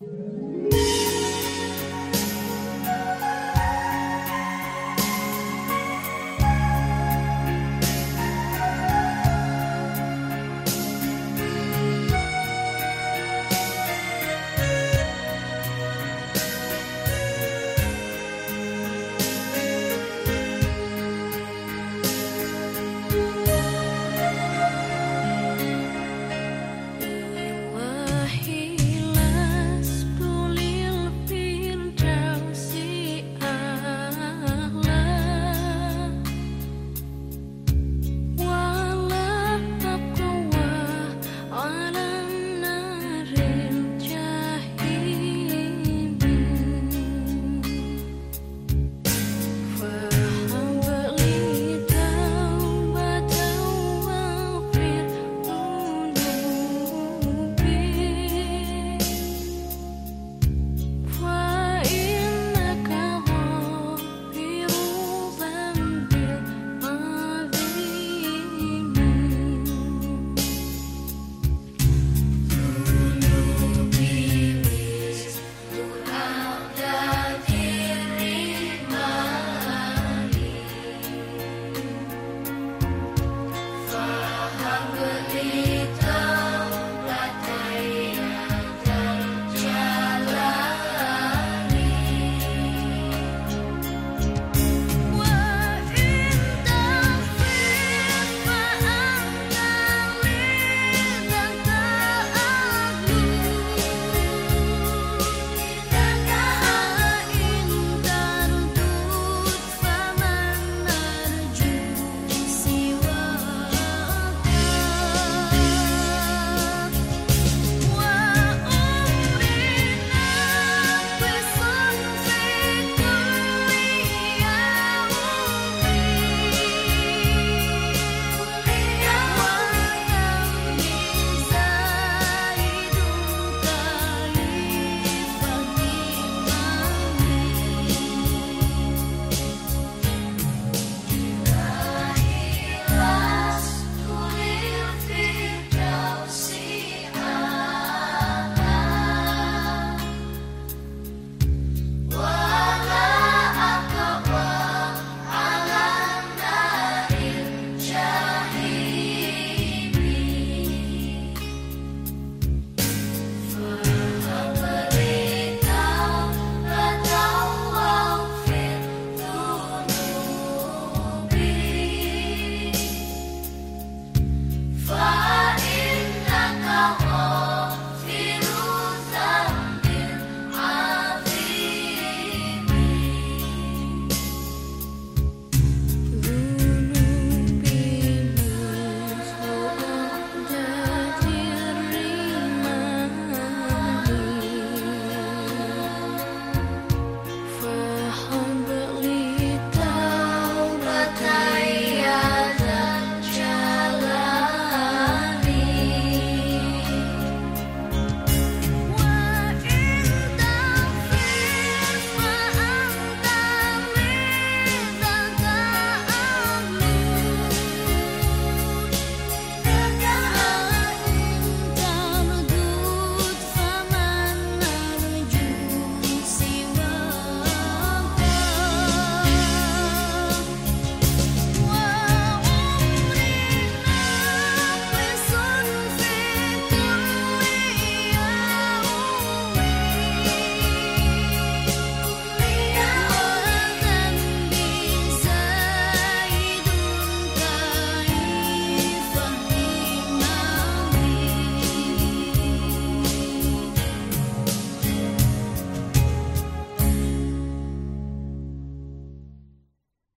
Yeah. world.